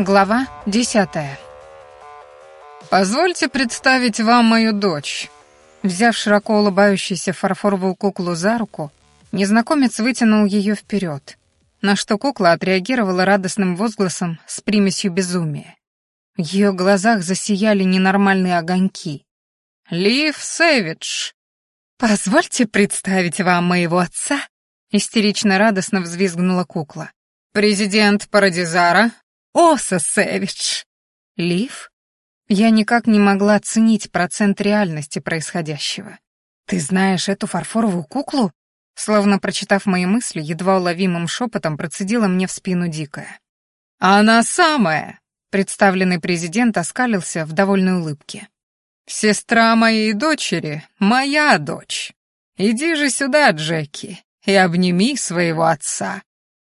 Глава десятая. «Позвольте представить вам мою дочь». Взяв широко улыбающуюся фарфоровую куклу за руку, незнакомец вытянул ее вперед, на что кукла отреагировала радостным возгласом с примесью безумия. В ее глазах засияли ненормальные огоньки. «Лив Сэвидж!» «Позвольте представить вам моего отца!» Истерично радостно взвизгнула кукла. «Президент Парадизара Оса Сэвидж!» «Лив?» Я никак не могла оценить процент реальности происходящего. «Ты знаешь эту фарфоровую куклу?» Словно прочитав мои мысли, едва уловимым шепотом процедила мне в спину дикая. «Она самая!» Представленный президент оскалился в довольной улыбке. «Сестра моей дочери — моя дочь. Иди же сюда, Джеки, и обними своего отца».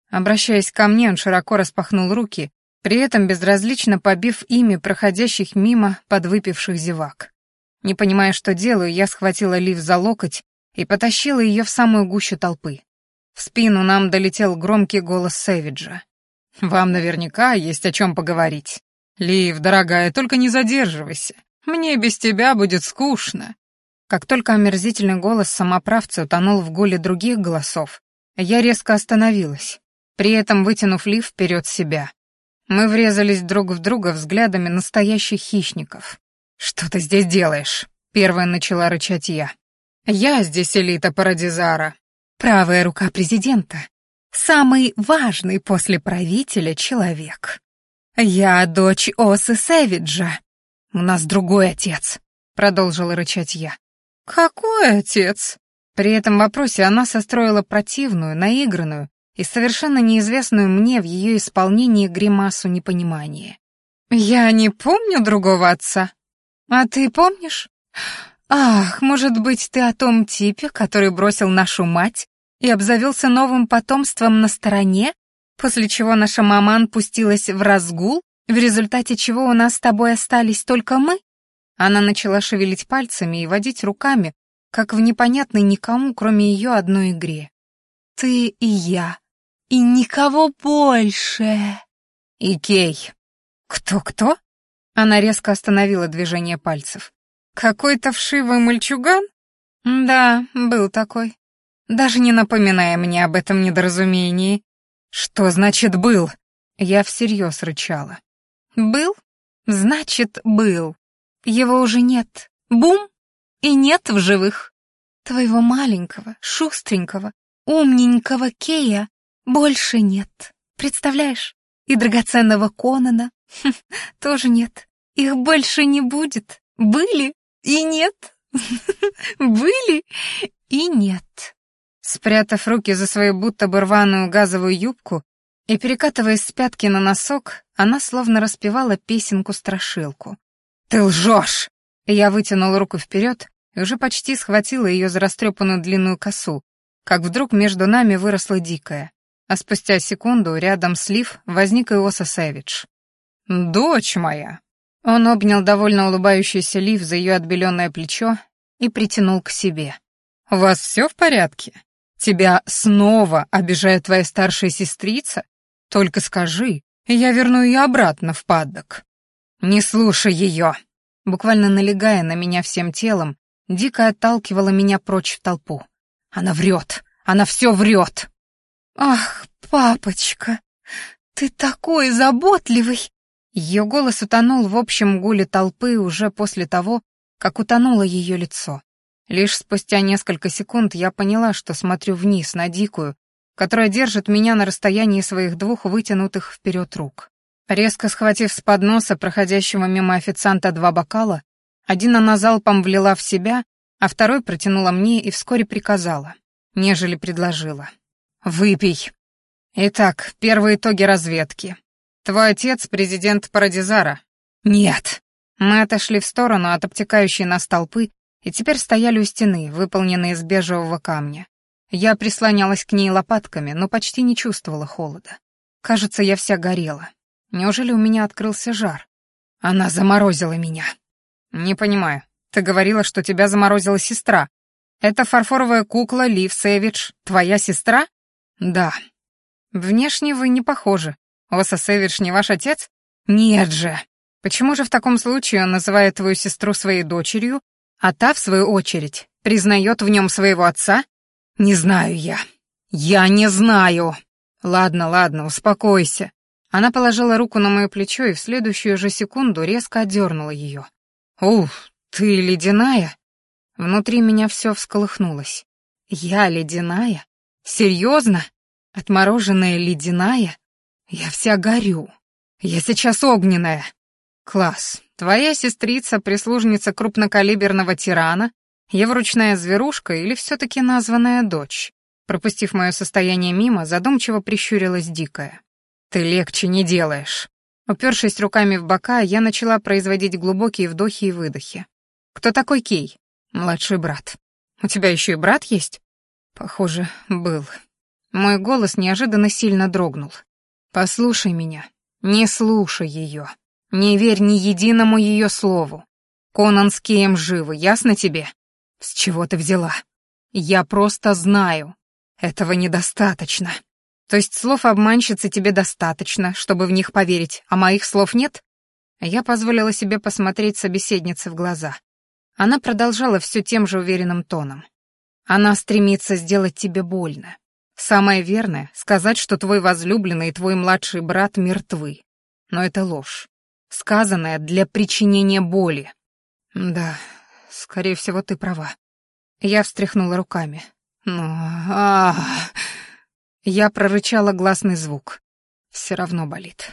Обращаясь ко мне, он широко распахнул руки, при этом безразлично побив ими проходящих мимо подвыпивших зевак. Не понимая, что делаю, я схватила Лив за локоть и потащила ее в самую гущу толпы. В спину нам долетел громкий голос Сэвиджа. «Вам наверняка есть о чем поговорить. Лив, дорогая, только не задерживайся. Мне без тебя будет скучно». Как только омерзительный голос самоправца утонул в гуле других голосов, я резко остановилась, при этом вытянув Лив вперед себя. Мы врезались друг в друга взглядами настоящих хищников. «Что ты здесь делаешь?» — первая начала рычать я. «Я здесь элита Парадизара». «Правая рука президента. Самый важный после правителя человек. Я дочь Осы Сэвиджа. У нас другой отец», — продолжила рычать я. «Какой отец?» При этом вопросе она состроила противную, наигранную, и совершенно неизвестную мне в ее исполнении гримасу непонимания. «Я не помню другого отца. А ты помнишь? Ах, может быть, ты о том типе, который бросил нашу мать и обзавелся новым потомством на стороне, после чего наша маман пустилась в разгул, в результате чего у нас с тобой остались только мы?» Она начала шевелить пальцами и водить руками, как в непонятной никому, кроме ее одной игре. «Ты и я», и никого больше. И Кей. Кто-кто? Она резко остановила движение пальцев. Какой-то вшивый мальчуган? Да, был такой. Даже не напоминая мне об этом недоразумении. Что значит «был»? Я всерьез рычала. Был? Значит, был. Его уже нет. Бум! И нет в живых. Твоего маленького, шустренького, умненького Кея больше нет. Представляешь? И драгоценного Конана хм, тоже нет. Их больше не будет. Были и нет. Были и нет. Спрятав руки за свою будто бы рваную газовую юбку и перекатываясь с пятки на носок, она словно распевала песенку-страшилку. «Ты лжешь!» Я вытянул руку вперед и уже почти схватила ее за растрепанную длинную косу, как вдруг между нами выросла дикая а спустя секунду рядом с Лив возник Иоса Сэвидж. «Дочь моя!» Он обнял довольно улыбающуюся Лив за ее отбеленное плечо и притянул к себе. «У вас все в порядке? Тебя снова обижает твоя старшая сестрица? Только скажи, я верну ее обратно в паддок». «Не слушай ее!» Буквально налегая на меня всем телом, дико отталкивала меня прочь в толпу. «Она врет! Она все врет!» «Ах, папочка, ты такой заботливый!» Ее голос утонул в общем гуле толпы уже после того, как утонуло ее лицо. Лишь спустя несколько секунд я поняла, что смотрю вниз на дикую, которая держит меня на расстоянии своих двух вытянутых вперед рук. Резко схватив с подноса проходящего мимо официанта два бокала, один она залпом влила в себя, а второй протянула мне и вскоре приказала, нежели предложила. «Выпей. Итак, первые итоги разведки. Твой отец — президент Парадизара?» «Нет». Мы отошли в сторону от обтекающей нас толпы и теперь стояли у стены, выполненной из бежевого камня. Я прислонялась к ней лопатками, но почти не чувствовала холода. Кажется, я вся горела. Неужели у меня открылся жар? Она заморозила меня. Не понимаю. Ты говорила, что тебя заморозила сестра. Это фарфоровая кукла Лив Сэвидж, твоя сестра? «Да. Внешне вы не похожи. Оса Сэвидж не ваш отец?» Нет же. Почему же в таком случае он называет твою сестру своей дочерью, а та, в свою очередь, признает в нем своего отца? Не знаю я. Я не знаю. Ладно, ладно, успокойся. Она положила руку на мое плечо и в следующую же секунду резко отдернула ее. «Ух, ты ледяная?» Внутри меня все всколыхнулось. «Я ледяная? Серьезно? Отмороженная ледяная? Я вся горю. Я сейчас огненная. Класс. Твоя сестрица — прислужница крупнокалиберного тирана, его ручная зверушка или все-таки названная дочь?» Пропустив мое состояние мимо, задумчиво прищурилась дикая. «Ты легче не делаешь». Упершись руками в бока, я начала производить глубокие вдохи и выдохи. «Кто такой Кей?» «Младший брат». «У тебя еще и брат есть?» «Похоже, был». Мой голос неожиданно сильно дрогнул. «Послушай меня. Не слушай ее. Не верь ни единому ее слову. Конан с Кеем живы, ясно тебе? С чего ты взяла? Я просто знаю. Этого недостаточно. То есть слов обманщицы тебе достаточно, чтобы в них поверить, а моих слов нет? Я позволила себе посмотреть собеседнице в глаза. Она продолжала все тем же уверенным тоном. Она стремится сделать тебе больно. Самое верное — сказать, что твой возлюбленный и твой младший брат мертвы. Но это ложь, сказанная для причинения боли. Да, скорее всего, ты права. Я встряхнула руками. Ну, а, -а, -а. Я прорычала гласный звук. Все равно болит.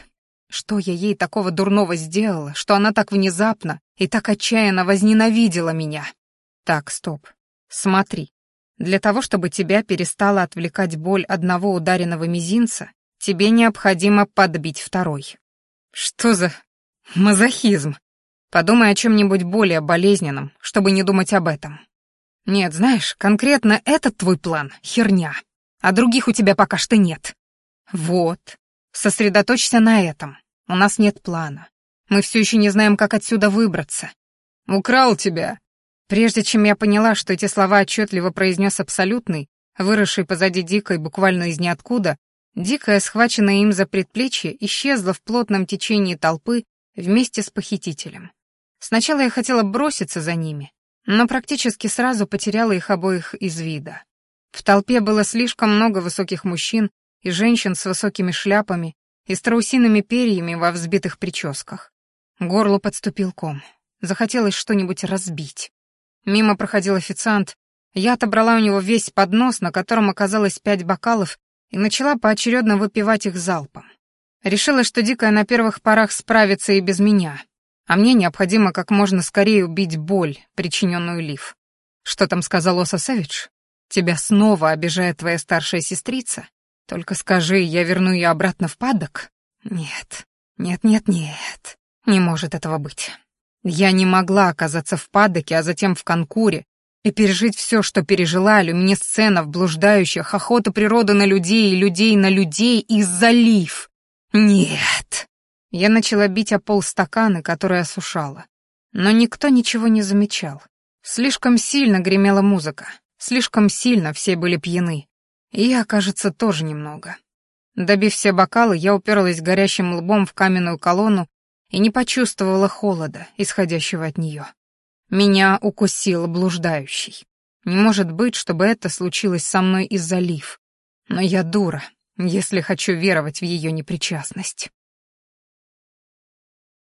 Что я ей такого дурного сделала, что она так внезапно и так отчаянно возненавидела меня? Так, стоп. Смотри. Для того, чтобы тебя перестала отвлекать боль одного ударенного мизинца, тебе необходимо подбить второй. Что за мазохизм? Подумай о чем-нибудь более болезненном, чтобы не думать об этом. Нет, знаешь, конкретно этот твой план — херня а других у тебя пока что нет. Вот, сосредоточься на этом. У нас нет плана. Мы все еще не знаем, как отсюда выбраться. Украл тебя. Прежде чем я поняла, что эти слова отчетливо произнес абсолютный, выросший позади Дикой буквально из ниоткуда, Дикая, схваченная им за предплечье, исчезла в плотном течении толпы вместе с похитителем. Сначала я хотела броситься за ними, но практически сразу потеряла их обоих из вида. В толпе было слишком много высоких мужчин и женщин с высокими шляпами и страусиными перьями во взбитых прическах. Горло подступил ком. Захотелось что-нибудь разбить. Мимо проходил официант. Я отобрала у него весь поднос, на котором оказалось пять бокалов, и начала поочередно выпивать их залпом. Решила, что Дикая на первых порах справится и без меня, а мне необходимо как можно скорее убить боль, причиненную Лив. Что там сказал Оса Савич? Тебя снова обижает твоя старшая сестрица? Только скажи, я верну ее обратно в падок? Нет, нет, нет, нет, не может этого быть. Я не могла оказаться в падоке, а затем в конкуре, и пережить все, что пережила, люминесценов, блуждающих, охота природы на людей и людей на людей и залив. Нет. Я начала бить о пол стаканы, которые осушала. Но никто ничего не замечал. Слишком сильно гремела музыка. Слишком сильно все были пьяны. И я, кажется, тоже немного. Добив все бокалы, я уперлась горящим лбом в каменную колонну и не почувствовала холода, исходящего от нее. Меня укусил блуждающий. Не может быть, чтобы это случилось со мной из-за лив. Но я дура, если хочу веровать в ее непричастность.